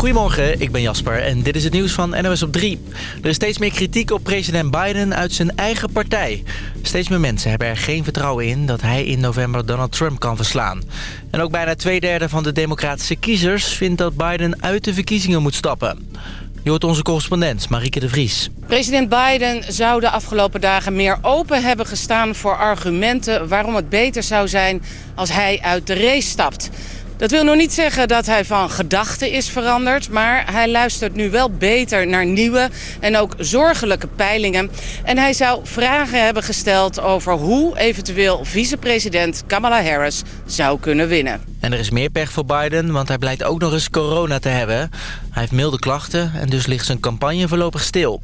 Goedemorgen, ik ben Jasper en dit is het nieuws van NOS op 3. Er is steeds meer kritiek op president Biden uit zijn eigen partij. Steeds meer mensen hebben er geen vertrouwen in dat hij in november Donald Trump kan verslaan. En ook bijna twee derde van de democratische kiezers vindt dat Biden uit de verkiezingen moet stappen. Je hoort onze correspondent Marieke de Vries. President Biden zou de afgelopen dagen meer open hebben gestaan voor argumenten waarom het beter zou zijn als hij uit de race stapt. Dat wil nog niet zeggen dat hij van gedachten is veranderd... maar hij luistert nu wel beter naar nieuwe en ook zorgelijke peilingen. En hij zou vragen hebben gesteld over hoe eventueel vicepresident Kamala Harris zou kunnen winnen. En er is meer pech voor Biden, want hij blijkt ook nog eens corona te hebben. Hij heeft milde klachten en dus ligt zijn campagne voorlopig stil.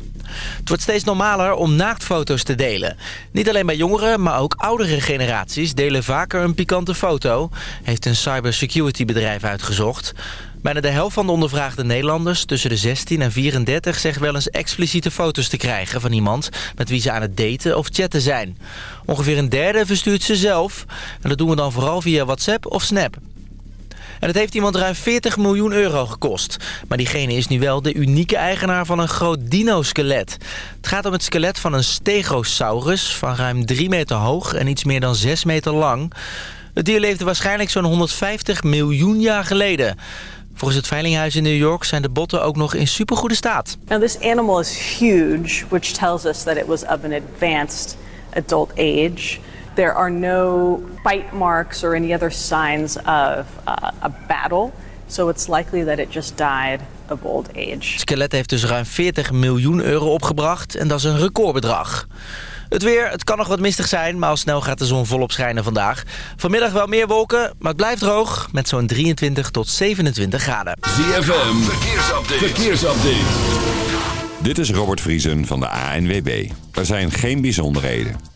Het wordt steeds normaler om naaktfoto's te delen. Niet alleen bij jongeren, maar ook oudere generaties delen vaker een pikante foto... heeft een cybersecurity bedrijf uitgezocht. Bijna de helft van de ondervraagde Nederlanders tussen de 16 en 34... zegt wel eens expliciete foto's te krijgen van iemand... met wie ze aan het daten of chatten zijn. Ongeveer een derde verstuurt ze zelf. En dat doen we dan vooral via WhatsApp of Snap. En het heeft iemand ruim 40 miljoen euro gekost. Maar diegene is nu wel de unieke eigenaar van een groot dino-skelet. Het gaat om het skelet van een stegosaurus van ruim 3 meter hoog en iets meer dan 6 meter lang. Het dier leefde waarschijnlijk zo'n 150 miljoen jaar geleden. Volgens het Veilinghuis in New York zijn de botten ook nog in supergoede staat. Now this animal is huge, which tells us that it was of an advanced adult age. There are no bite marks or any other signs of uh, a battle, so it's likely that it just died of old age. Het skelet heeft dus ruim 40 miljoen euro opgebracht en dat is een recordbedrag. Het weer, het kan nog wat mistig zijn, maar al snel gaat de zon volop schijnen vandaag. Vanmiddag wel meer wolken, maar het blijft droog met zo'n 23 tot 27 graden. ZFM, verkeersupdate. verkeersupdate. Dit is Robert Vriesen van de ANWB. Er zijn geen bijzonderheden.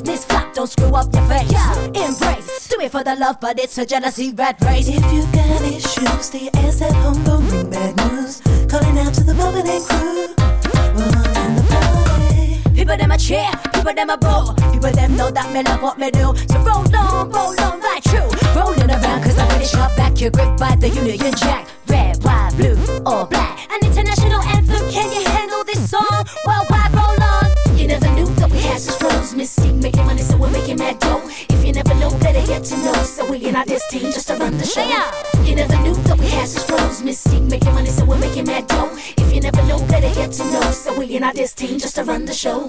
people in the business flop. Don't screw up your face. Yeah, embrace. Do it for the love, but it's a jealousy rat race. If you got issues, stay your ass at home, don't bring bad news. Calling out to the and crew. In the party. People them a cheer, people them a boo. People them know that me love what me do. So roll on, roll on, right true. Rolling around cause I'm pretty sharp back. You're gripped by the Union Jack. Red, white, blue, or black. An international anthem, can you handle this song? Worldwide, Mystique making money, so we're making mad dough. If you never know, better get to know. So we in our this team just to run the show. You never knew that we had such flows. Mystique making money, so we're making mad dough. If you never know, better get to know. So we in our this team just to run the show.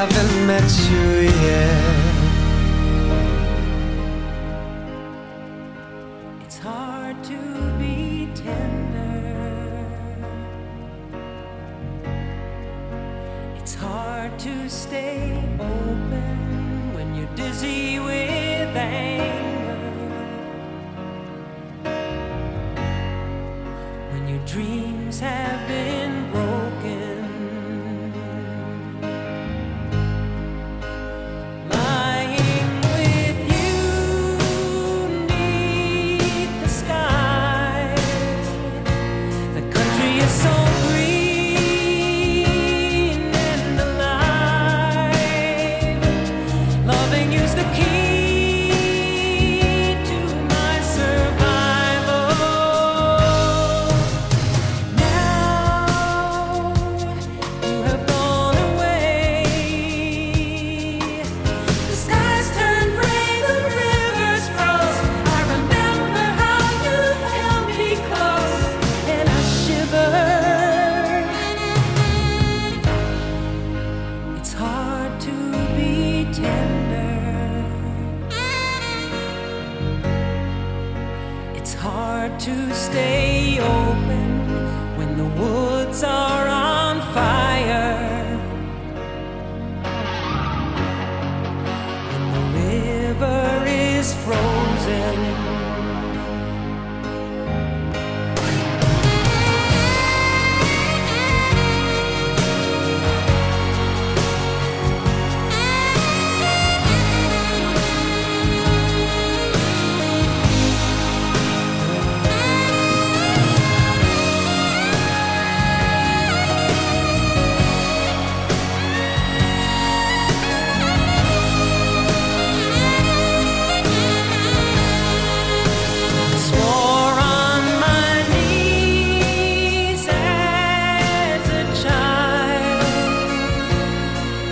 Haven't met you yet. It's hard to be tender. It's hard to stay open when you're dizzy with anger. When your dreams have been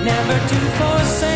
never to forsake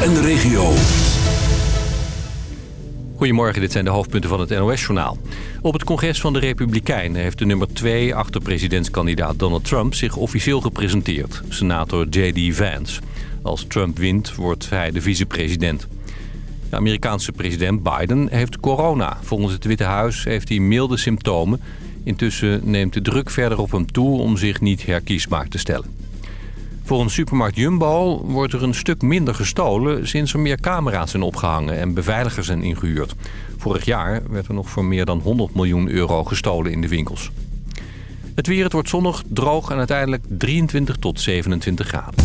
En de regio. Goedemorgen, dit zijn de hoofdpunten van het NOS-journaal. Op het congres van de Republikeinen heeft de nummer 2 achter presidentskandidaat Donald Trump zich officieel gepresenteerd. Senator J.D. Vance. Als Trump wint, wordt hij de vicepresident. De Amerikaanse president Biden heeft corona. Volgens het Witte Huis heeft hij milde symptomen. Intussen neemt de druk verder op hem toe om zich niet herkiesbaar te stellen. Volgens supermarkt Jumbo wordt er een stuk minder gestolen... sinds er meer camera's zijn opgehangen en beveiligers zijn ingehuurd. Vorig jaar werd er nog voor meer dan 100 miljoen euro gestolen in de winkels. Het weer, het wordt zonnig, droog en uiteindelijk 23 tot 27 graden.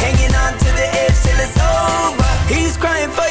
crying for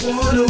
Solo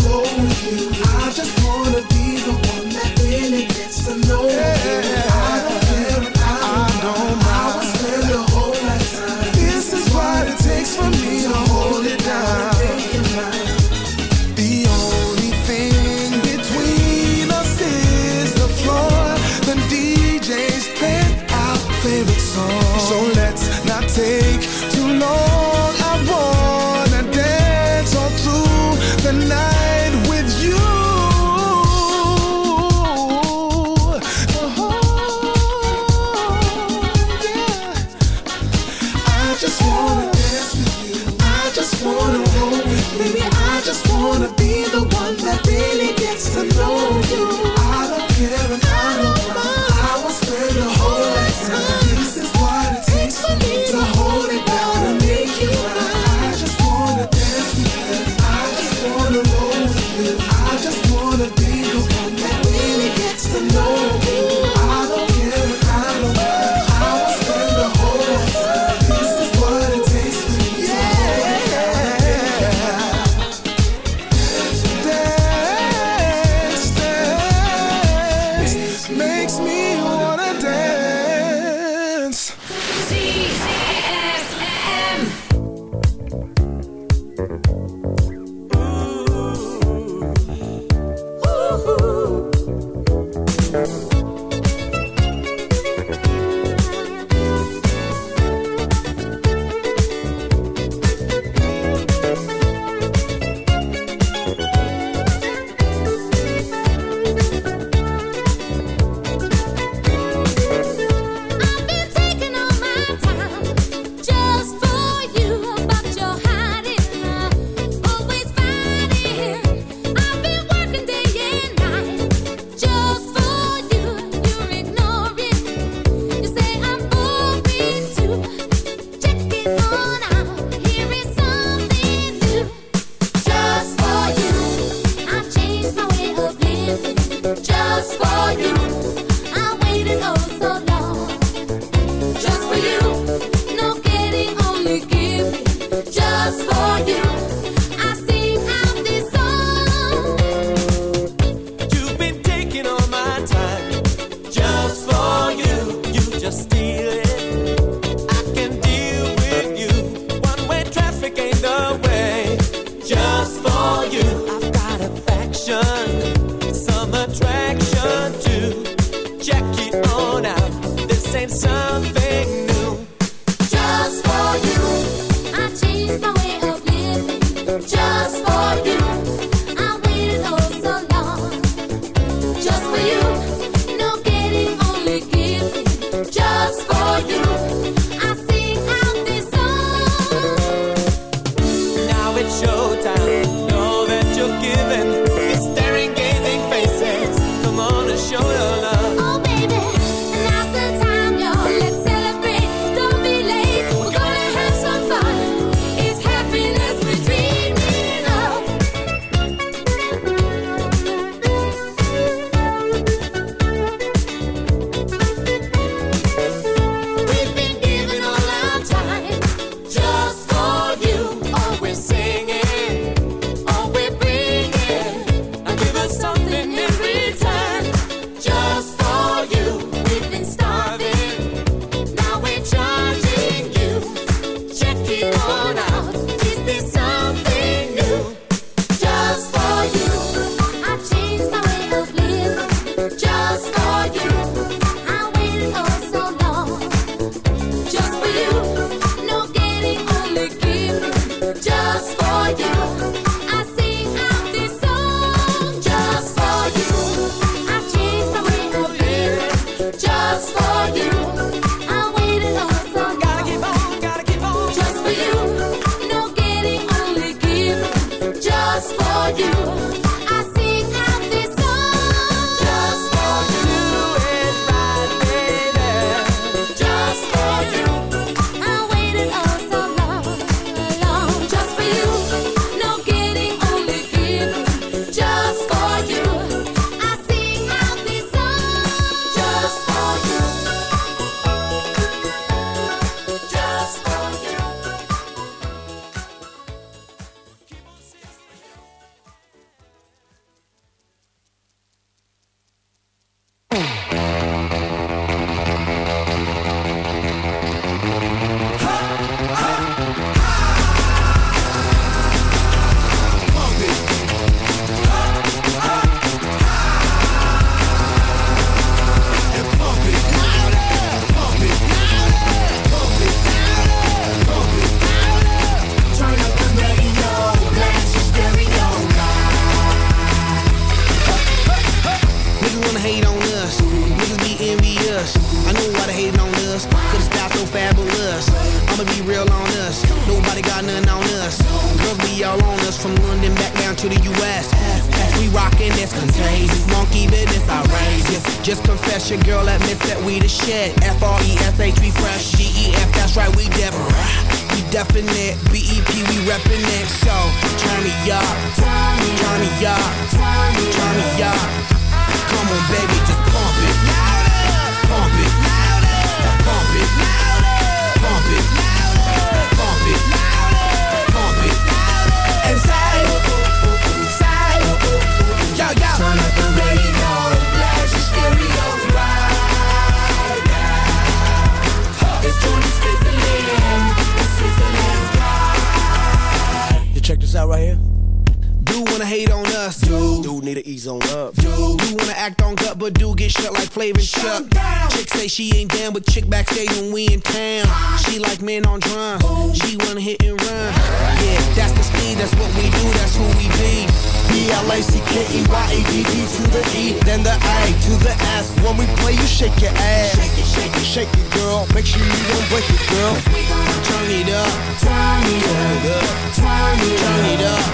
that's what we do, that's who we be. B-L-A-C-K-E-Y-A-D-D to the E, then the A to the S. When we play, you shake your ass. Shake it, shake it, shake it, girl. Make sure you don't break it, girl. We gon' turn it up, turn it up, turn it up. Turn it up.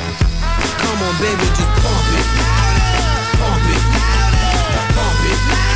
Come on, baby, just pump it, pump it, pump it. Pump it.